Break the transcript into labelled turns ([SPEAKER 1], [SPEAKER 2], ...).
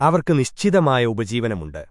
[SPEAKER 1] അവർക്ക് നിശ്ചിതമായ ഉപജീവനമുണ്ട്.